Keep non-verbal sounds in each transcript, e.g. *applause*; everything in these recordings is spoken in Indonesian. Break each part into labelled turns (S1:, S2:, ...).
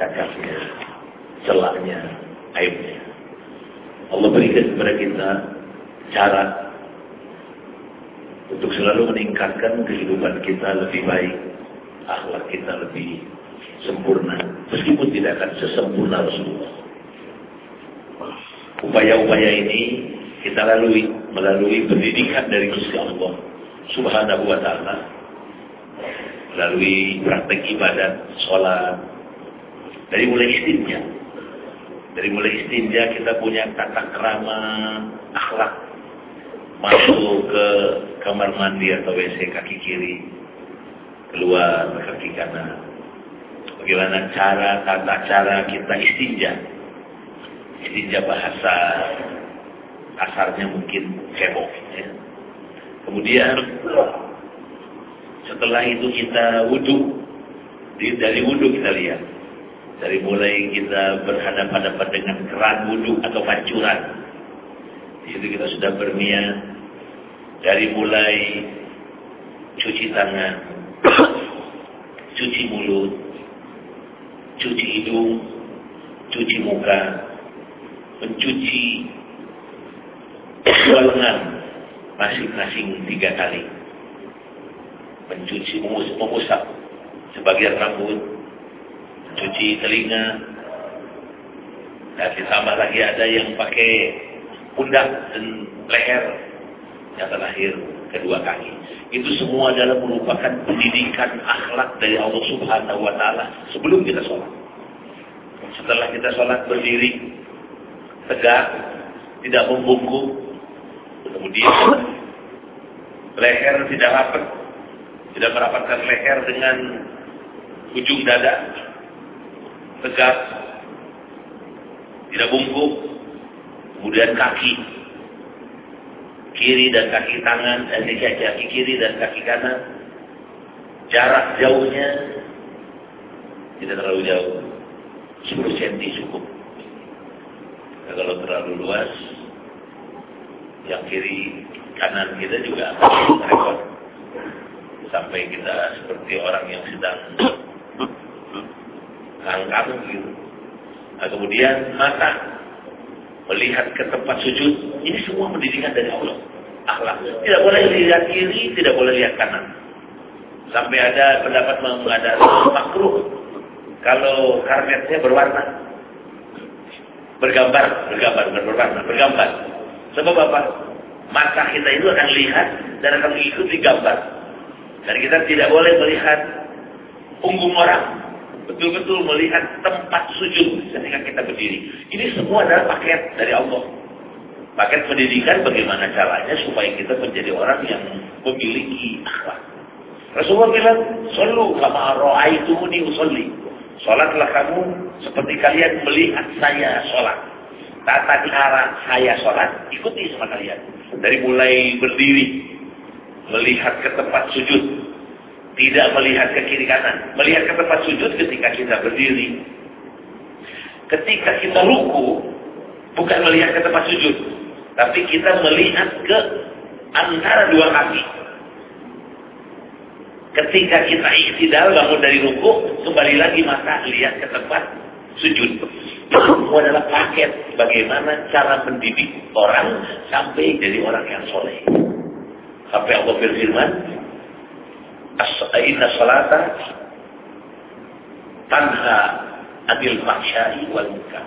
S1: cacatnya, celahnya, aibnya. Allah berikan kepada kita cara untuk selalu meningkatkan kehidupan kita lebih baik, akhlak kita lebih sempurna, meskipun tidak akan sesempurna Rasulullah. Upaya-upaya ini kita lalui melalui pendidikan dari Gusti Allah Subhanahu wa taala melalui praktek ibadat, sholat, dari mulai istinja. Dari mulai istinja kita punya tata kerama, akhlak. Masuk ke kamar mandi atau WC kaki kiri, keluar kaki kanan. Bagaimana cara, tata cara kita istinja. Istinja bahasa kasarnya mungkin cebok. Ya. Kemudian setelah itu kita wudhu. Dari wudhu kita lihat. Dari mulai kita berhadapan-hadapan dengan keran wudhu atau pancuran. Di situ kita sudah berniat. Dari mulai cuci tangan, *coughs* cuci mulut, cuci hidung, cuci muka, mencuci *coughs* lengan masing-masing tiga kali mencuci memusap sebagian rambut mencuci telinga. Dan ditambah lagi ada yang pakai pundak dan leher yang terakhir kedua kaki. Itu semua adalah merupakan pendidikan akhlak dari Allah Subhanahu wa taala sebelum kita sholat. Setelah kita sholat berdiri tegak tidak membungkuk kemudian leher tidak rapat tidak merapatkan leher dengan ujung dada tegak tidak bungkuk kemudian kaki kiri dan kaki tangan dan eh, kaki kiri dan kaki kanan jarak jauhnya tidak terlalu jauh 10 cm cukup. Nah, kalau terlalu luas yang kiri kanan kita juga akan sampai kita seperti orang yang sedang angkat gitu. Nah, kemudian mata melihat ke tempat sujud, ini semua pendidikan dari Allah. Akhlak. Tidak boleh lihat kiri, tidak boleh lihat kanan. Sampai ada pendapat mengadakan makruh kalau karpetnya berwarna. Bergambar, bergambar, berwarna, bergambar. Sebab apa? Mata kita itu akan lihat dan akan mengikuti gambar. Dan kita tidak boleh melihat punggung orang. Betul-betul melihat tempat sujud ketika kita berdiri. Ini semua adalah paket dari Allah. Paket pendidikan bagaimana caranya supaya kita menjadi orang yang memiliki akhlak. Rasulullah bilang, Sallu kama di usolli. Sholatlah kamu seperti kalian melihat saya sholat. Tata cara saya sholat, ikuti sama kalian. Dari mulai berdiri, melihat ke tempat sujud, tidak melihat ke kiri kanan. Melihat ke tempat sujud ketika kita berdiri. Ketika kita ruku, bukan melihat ke tempat sujud. Tapi kita melihat ke antara dua kaki. Ketika kita iktidal bangun dari ruku, kembali lagi mata lihat ke tempat sujud. Itu adalah paket bagaimana cara mendidik orang sampai jadi orang yang soleh. Sampai Allah berfirman, Inna salata tanha adil fahsyai wal munkar.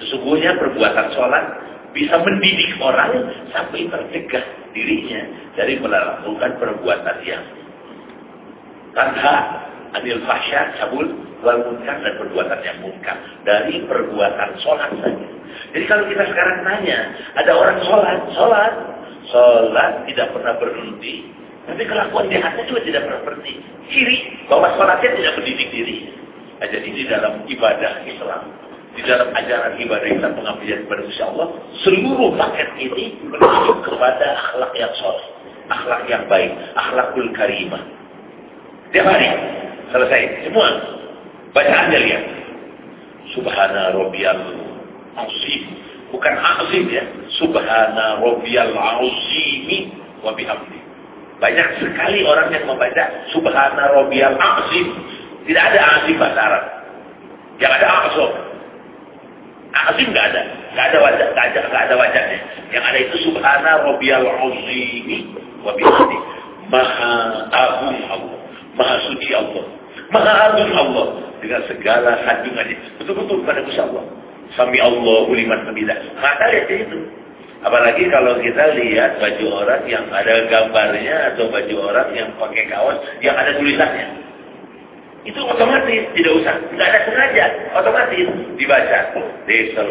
S1: Sesungguhnya perbuatan sholat bisa mendidik orang sampai tercegah dirinya dari melakukan perbuatan yang tanha adil fahsya, cabul, wal munkar dan perbuatan yang munkar dari perbuatan sholat saja. Jadi kalau kita sekarang tanya, ada orang sholat, sholat, sholat tidak pernah berhenti, tapi kelakuan jahatnya juga tidak pernah berhenti. Ciri bahwa sholatnya tidak mendidik diri. Nah, jadi di dalam ibadah Islam, di dalam ajaran ibadah Islam pengabdian kepada Insya Allah, seluruh paket ini menuju kepada akhlak yang soleh, akhlak yang baik, akhlakul karimah. Tiap hari selesai semua bacaannya lihat. Subhana Rabbiyal Azim. Bukan azim ya. Subhana Rabbiyal Azimi wa bihamdi. Banyak sekali orang yang membaca Subhana Rabbiyal Azim. Tidak ada azim bahasa Arab. Yang ada A'zam. Azim nggak ada. Nggak ada wajah. Nggak ada, nggak ada wajahnya. Yang ada itu Subhana Rabbiyal Azimi wa bihamdi. Maha agung Allah. Maha suci Allah. Maha agung Allah. Dengan segala kandungannya. Betul-betul pada Allah. Sami Allah uliman hamidah. Maka lihat itu. Apalagi kalau kita lihat baju orang yang ada gambarnya atau baju orang yang pakai kaos yang ada tulisannya. Itu otomatis, tidak usah, nggak ada sengaja, otomatis dibaca. Diesel,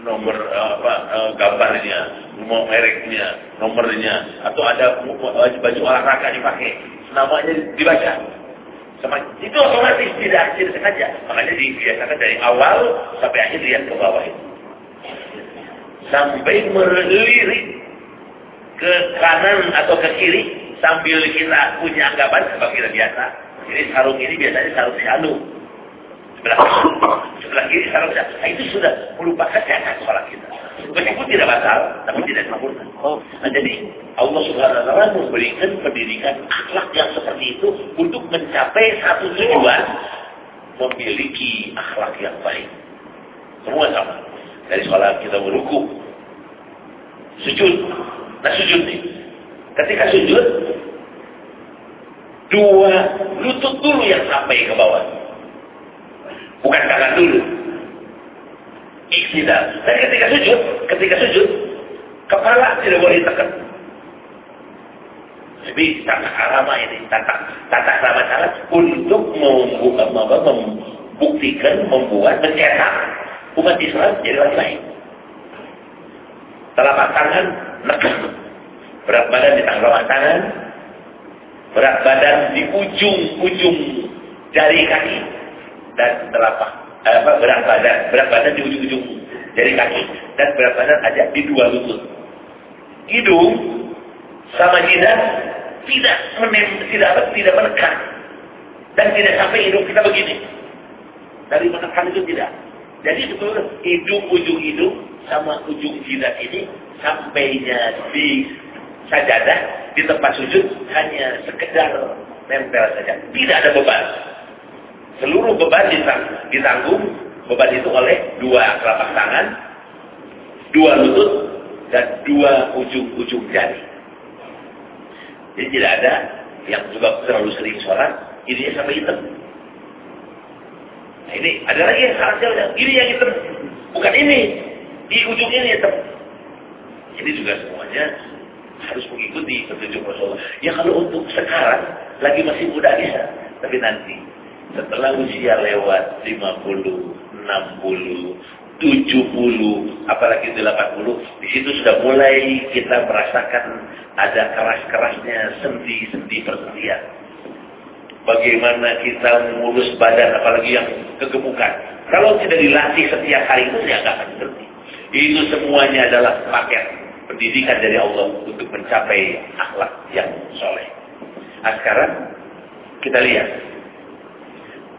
S1: nomor apa gambarnya, nomor mereknya, nomornya, atau ada baju olahraga dipakai, namanya dibaca. Sama, itu otomatis tidak tidak sengaja. Makanya dibiasakan dari awal sampai akhir lihat ke bawah itu. Sampai melirik ke kanan atau ke kiri sambil kita punya anggapan sebagai biasa jadi sarung ini biasanya sarung syanu. Sebelah sebelah kiri sarung syanu. Nah, itu sudah merupakan cacat sholat kita. Meskipun tidak batal, tapi tidak sempurna. Oh. Nah, jadi Allah Subhanahu Wa Taala memberikan pendidikan akhlak yang seperti itu untuk mencapai satu tujuan memiliki akhlak yang baik. Semua sama. Dari sholat kita beruku, sujud. Nah sujud nih. Ketika sujud, dua lutut dulu yang sampai ke bawah. Bukan tangan dulu. Iktidal. Dan ketika sujud, ketika sujud, kepala tidak boleh ditekan. Jadi tata arama ini, tata tata arama cara untuk membuka, membuktikan, membuat, mencetak umat Islam jadi orang lain. Telapak tangan nekan, berat badan di telapak tangan, berat badan di ujung-ujung jari kaki dan telapak eh, apa berat badan berat badan di ujung-ujung jari kaki dan berat badan ada di dua lutut. Hidung sama jidat tidak menem, tidak tidak menekan. Dan tidak sampai hidung kita begini. Dari menekan itu tidak jadi betul hidung ujung hidung sama ujung jidat ini sampainya di sajadah di tempat sujud hanya sekedar nempel saja. Tidak ada beban. Seluruh beban ditanggung, beban itu oleh dua telapak tangan, dua lutut, dan dua ujung-ujung jari. Jadi tidak ada yang juga terlalu sering sholat, ini sampai hitam. Nah ini, ada lagi yang salah ini yang hitam. Bukan ini, di ujung ini hitam. Ini juga semuanya harus mengikuti petunjuk Rasulullah. Ya kalau untuk sekarang lagi masih muda bisa, tapi nanti setelah usia lewat 50, 60, 70, apalagi 80, di situ sudah mulai kita merasakan ada keras-kerasnya sendi-sendi persendian. Bagaimana kita mengurus badan, apalagi yang kegemukan. Kalau tidak dilatih setiap hari itu, ya nggak akan berhenti. Itu semuanya adalah paket pendidikan dari Allah untuk mencapai akhlak yang soleh. Nah, sekarang kita lihat.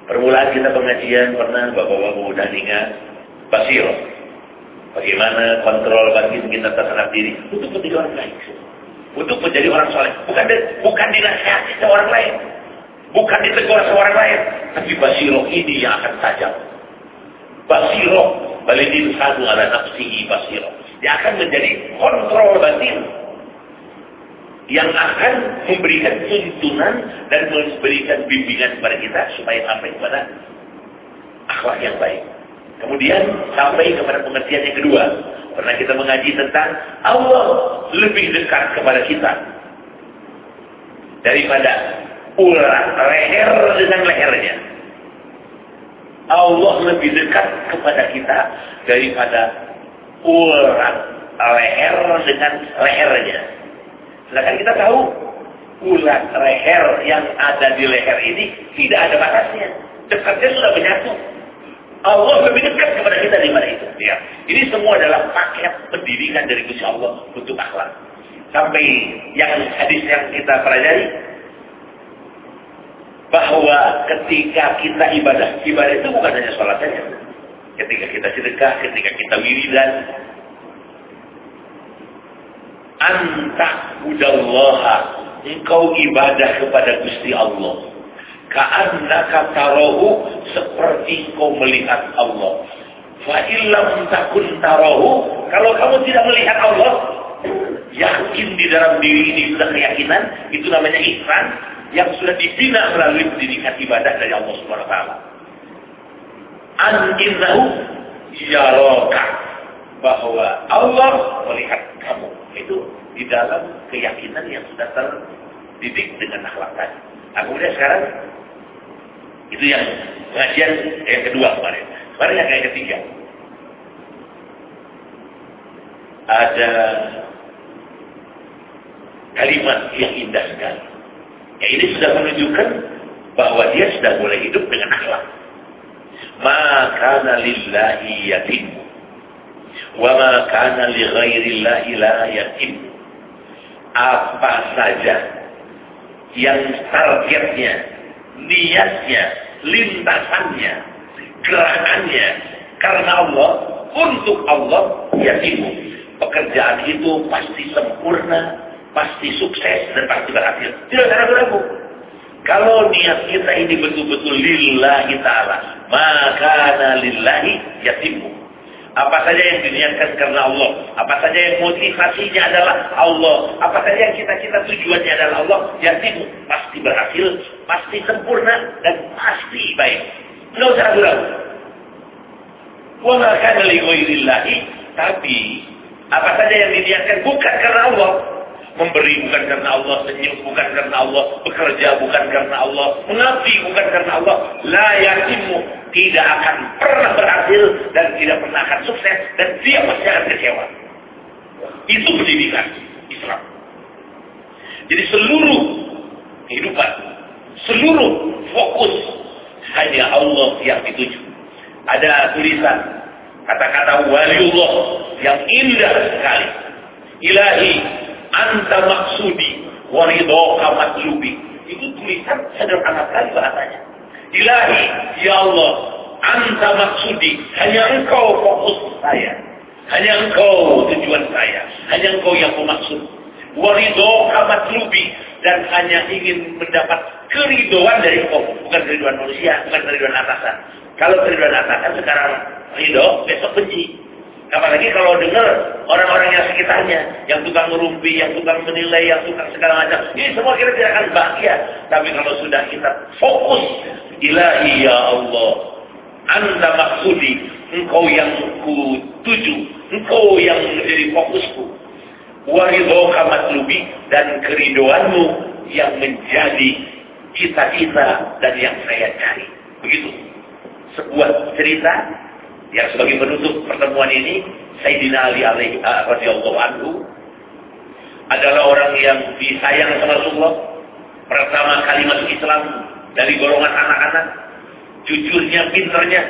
S1: Permulaan kita pengajian pernah bapak-bapak muda ingat basiro. Bagaimana kontrol batin kita terhadap diri untuk menjadi orang baik. Untuk menjadi orang soleh. Bukan bukan dinasihati seorang lain. Bukan ditegur seorang lain. Tapi basiro ini yang akan tajam. Basiro. Balidin satu ala nafsihi basiro dia akan menjadi kontrol batin yang akan memberikan tuntunan dan memberikan bimbingan kepada kita supaya sampai kepada akhlak yang baik. Kemudian sampai kepada pengertian yang kedua. Pernah kita mengaji tentang Allah lebih dekat kepada kita daripada ular leher dengan lehernya. Allah lebih dekat kepada kita daripada urat leher dengan lehernya. Sedangkan kita tahu ulat leher yang ada di leher ini tidak ada batasnya. Dekatnya sudah menyatu. Allah lebih dekat kepada kita di mana itu. Ya. Ini semua adalah paket pendidikan dari Gusti Allah untuk akhlak. Sampai yang hadis yang kita pelajari bahwa ketika kita ibadah, ibadah itu bukan hanya sholat saja ketika kita sedekah, ketika kita wiridan. Anta budallaha, engkau ibadah kepada Gusti Allah. Ka'annaka tarohu seperti kau melihat Allah. Fa'illam takun tarohu. Kalau kamu tidak melihat Allah, yakin di dalam diri ini sudah keyakinan, itu namanya ikhwan yang sudah dibina melalui pendidikan ibadah dari Allah Subhanahu wa taala. An innahu yaraka bahwa Allah melihat kamu. Itu di dalam keyakinan yang sudah terdidik dengan akhlak tadi. Nah, kemudian sekarang itu yang pengajian yang kedua kemarin. Kemarin yang ketiga. Ada kalimat yang indah sekali. Ya ini sudah menunjukkan bahwa dia sudah mulai hidup dengan akhlak. Maka lillahi yatim. Wa ma kana li ghairillahi la yatim. Apa saja yang targetnya, niatnya, lintasannya, gerakannya karena Allah, untuk Allah, yatim. Pekerjaan itu pasti sempurna, pasti sukses dan pasti berhasil. Tidak ada ragu-ragu. Kalau niat kita ini betul-betul lillahi ta'ala, maka lillahi yatimu. Apa saja yang diniatkan karena Allah. Apa saja yang motivasinya adalah Allah. Apa saja yang kita-kita tujuannya adalah Allah. Yatimu. Pasti berhasil. Pasti sempurna. Dan pasti baik. Tidak usah ragu-ragu. Wa maka lillahi. Tapi apa saja yang diniatkan bukan karena Allah Memberi bukan karena Allah, senyum bukan karena Allah, bekerja bukan karena Allah, mengabdi bukan karena Allah. La tidak akan pernah berhasil dan tidak pernah akan sukses dan dia pasti akan kecewa. Itu pendidikan Islam. Jadi seluruh kehidupan, seluruh fokus hanya Allah yang dituju. Ada tulisan kata-kata waliullah yang indah sekali. Ilahi anta maksudi waridhoka matlubi. Itu tulisan sederhana sekali bahasanya. Ilahi, ya Allah, anta maksudi, hanya engkau fokus saya. Hanya engkau tujuan saya. Hanya engkau yang memaksud. Waridhoka matlubi. Dan hanya ingin mendapat keridoan dari engkau. Bukan keridoan manusia, bukan keridoan atasan. Kalau keridoan atasan sekarang ridho, besok benci. Apalagi kalau dengar orang-orang yang sekitarnya, yang tukang merumpi, yang tukang menilai, yang tukang segala macam. Ini semua kita tidak akan bahagia. Tapi kalau sudah kita fokus, ilahi ya Allah, anda maksudi, engkau yang ku tuju, engkau yang menjadi fokusku. Waridhoka matlubi, dan keridoanmu yang menjadi cita-cita dan yang saya cari. Begitu. Sebuah cerita yang sebagai penutup pertemuan ini Sayyidina Ali alaihi uh, radhiyallahu anhu adalah orang yang disayang sama Rasulullah. Pertama kali masuk Islam dari golongan anak-anak jujurnya pinternya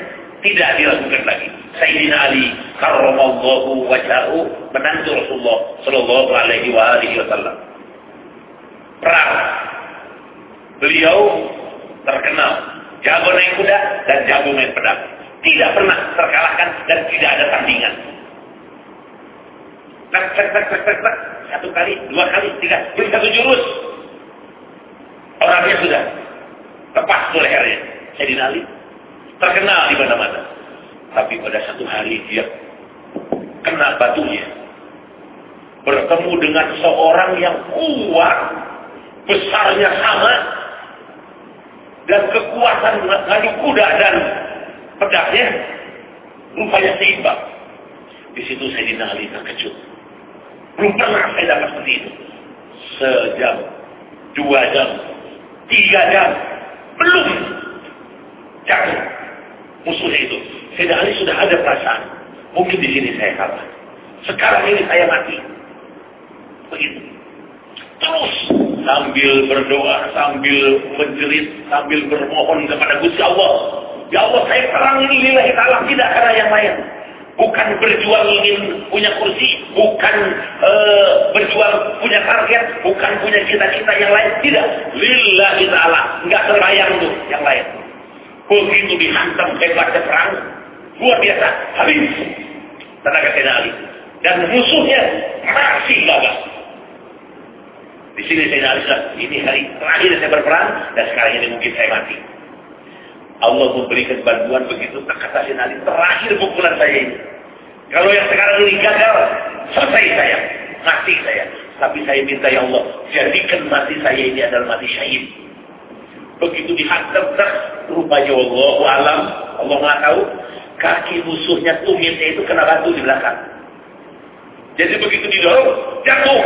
S1: tidak dilakukan lagi. Sayyidina Ali karramallahu wajhahu menantu Rasulullah sallallahu alaihi wa alihi wasallam. Perang. Beliau terkenal. Jago naik kuda dan jago main pedang tidak pernah terkalahkan dan tidak ada tandingan. Satu kali, dua kali, tiga, beri satu jurus. Orangnya sudah lepas tuh lehernya. Saya dinali. Terkenal di mana-mana. Tapi pada satu hari dia kena batunya. Bertemu dengan seorang yang kuat. Besarnya sama. Dan kekuatan ngadu kuda dan pedangnya rupanya seimbang. Di situ saya dinali terkejut. Belum pernah saya dapat seperti itu. Sejam, dua jam, tiga jam, belum jatuh musuhnya itu. Saya Ali sudah ada perasaan. Mungkin di sini saya kalah. Sekarang ini saya mati. Begitu. Terus sambil berdoa, sambil menjerit, sambil bermohon kepada Gusti Allah Ya Allah saya perang ini lillahi ta'ala tidak karena yang lain. Bukan berjuang ingin punya kursi, bukan uh, berjuang punya target, bukan punya cita-cita yang lain. Tidak. Lillahi ta'ala. Enggak terbayang tuh yang lain. Begitu dihantam hebatnya perang. Luar biasa. Habis. Tenaga Sayyidina Ali. Dan musuhnya masih gagal. Di sini saya sudah ini hari terakhir saya berperang dan sekarang ini mungkin saya mati. Allah memberikan bantuan begitu kata Sayyidina Ali terakhir pukulan saya ini. Kalau yang sekarang ini gagal, selesai saya, mati saya. Tapi saya minta ya Allah, jadikan mati saya ini adalah mati syahid. Begitu dihantam tak rupanya Allah alam, Allah nggak tahu, kaki musuhnya tumitnya itu kena batu di belakang. Jadi begitu didorong, jatuh.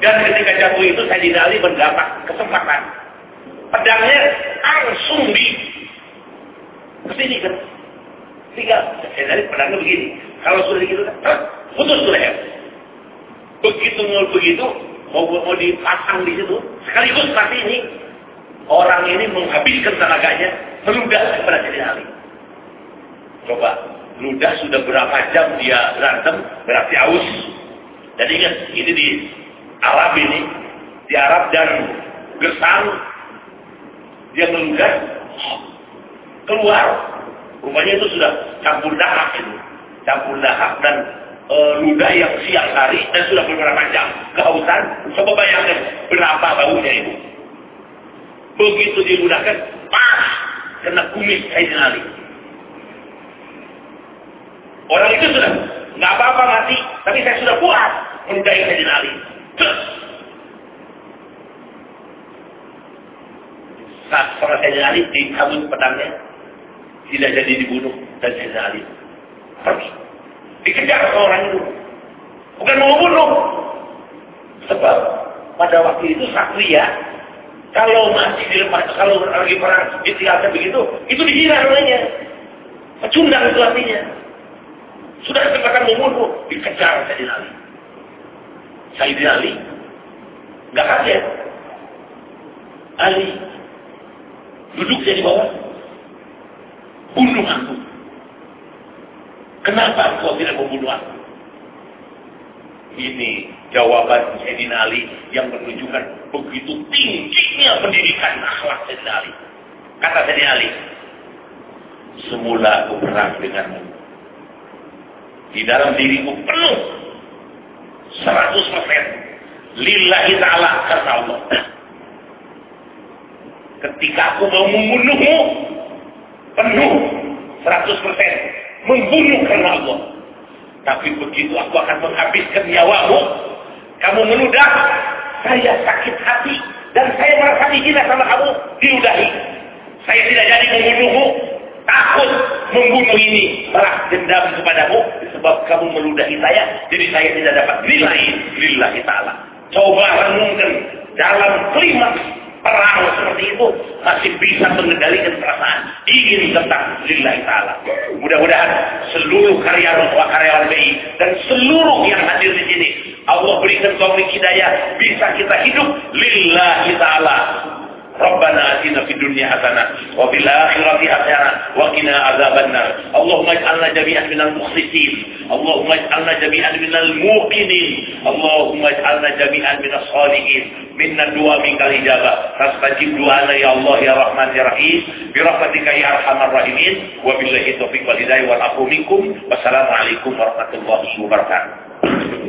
S1: Dan ketika jatuh itu saya Ali mendapat kesempatan. Pedangnya langsung di ke sini kan. Tinggal saya dari pedangnya begini. Kalau sudah begitu, putus tuh leher. Begitu mau begitu, mau, mau dipasang di situ, sekaligus pasti ini orang ini menghabiskan tenaganya meludah kepada Sayyidina Ali. Coba, ludah sudah berapa jam dia berantem, berarti aus. Jadi ingat, ini di Arab ini, di Arab dan gesang, dia meludah, keluar. Rupanya itu sudah campur dahak itu. Campur dahak dan e, ludah yang siang hari dan sudah beberapa jam kehausan. Coba bayangkan berapa baunya itu. Begitu diludahkan, pas kena kumis Sayyidina Ali. Orang itu sudah nggak apa-apa mati, tapi saya sudah puas meludahi Sayyidina Ali. Saat para Sayyidina Ali dicabut pedangnya, tidak jadi dibunuh dan Sayyidina Ali pergi. Dikejar seorang itu. Bukan mau bunuh. Sebab pada waktu itu Satria kalau masih dilepas, kalau lagi perang ditinggalkan begitu, itu dihina namanya. Pecundang itu artinya. Sudah kesempatan membunuh, dikejar Sayyidina Ali. Sayyidina Ali nggak kaget. Ali duduk di bawah. Bunuh aku. Kenapa kau tidak membunuh aku? Ini jawaban Sayyidina Ali yang menunjukkan begitu tingginya pendidikan akhlak Sayyidina Ali. Kata Sayyidina Ali, semula aku perang denganmu. Di dalam diriku penuh 100% lillahi ta'ala karena Allah. Ketika aku mau membunuhmu, penuh 100% membunuh karena Allah. Tapi begitu aku akan menghabiskan nyawamu, kamu menudah, saya sakit hati dan saya merasa dihina sama kamu, diudahi. Saya tidak jadi membunuhmu, takut membunuh ini balas dendam kepadamu sebab kamu meludahi saya jadi saya tidak dapat nilai lillahi ta'ala coba renungkan dalam klimaks perang seperti itu masih bisa mengendalikan perasaan. Ingin tentang lillahi ta'ala. Mudah-mudahan seluruh karyawan karyawan BI dan seluruh yang hadir di sini Allah berikan taufik hidayah bisa kita hidup lillahi ta'ala ربنا آتنا في الدنيا حسنة وفي الآخرة حسنة وقنا عذاب النار اللهم اجعلنا جميعا من المخلصين اللهم اجعلنا جميعا من الموقنين اللهم اجعلنا جميعا من الصالحين منا الدعاء منك الإجابة فاستجب دعانا يا الله يا رحمن يا رحيم برحمتك يا أرحم الراحمين وبالله التوفيق والهداية والعفو منكم والسلام عليكم ورحمة الله وبركاته